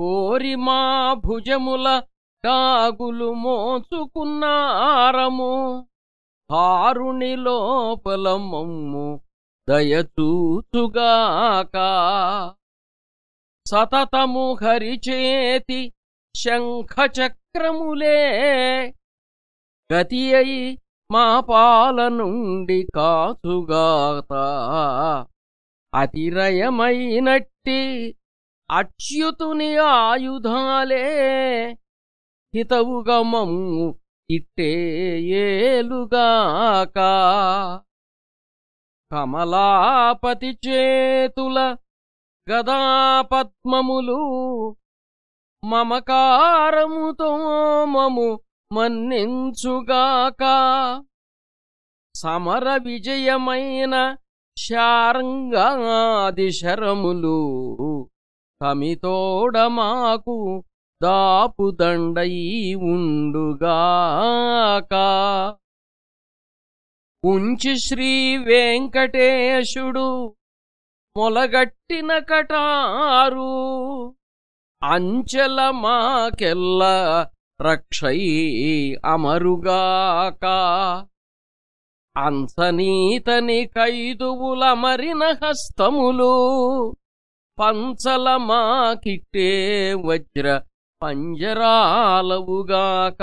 కోరి మా భుజముల కాగులు మోచుకున్నారము హారుని లోపల మమ్ము దయచూచుగాక. సతతము హరిచేతి శంఖచక్రములే. గతి అయి మా పాల నుండి కాచుగాత అతిరయమైనట్టి అచ్యుతుని ఆయుధాలే హితవుగమము మమ్ము ఇట్టే ఏలుగాక. కమలాపతి చేతుల గదాపద్మములు మమకారముతో మము మన్నించుగాక. సమర విజయమైన శారంగాది శరములు కమితోడమాకు దాపుదండై ఉండుగాక. ఉంచి శ్రీ వెంకటేశుడు మొలగట్టిన కటారు అంచెల మాకెల్ల రక్షై అమరుగాక. అంసనీతని కైదువులమరిన హస్తములు పంచల మాకిట్టే వజ్ర పంజరాలవుగాక.